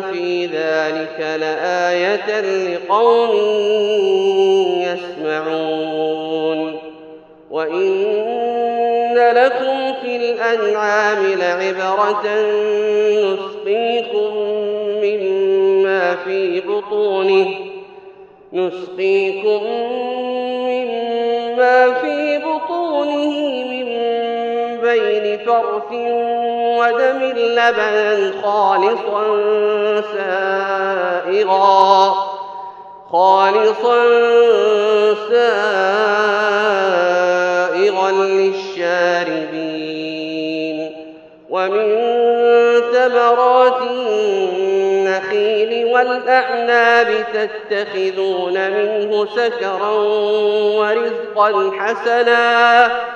في ذلك لآية لقوم يسمعون. وإن لكم في الأنعام لعبرة نسقيكم مما في بطونه نسقيكم مما في بطونه من بين فرث ودم لبنا خالصا سائغا. خالصا سائغا للشاربين. ومن ثمرات النخيل والأعناب تتخذون منه سكرا ورزقا حسنا.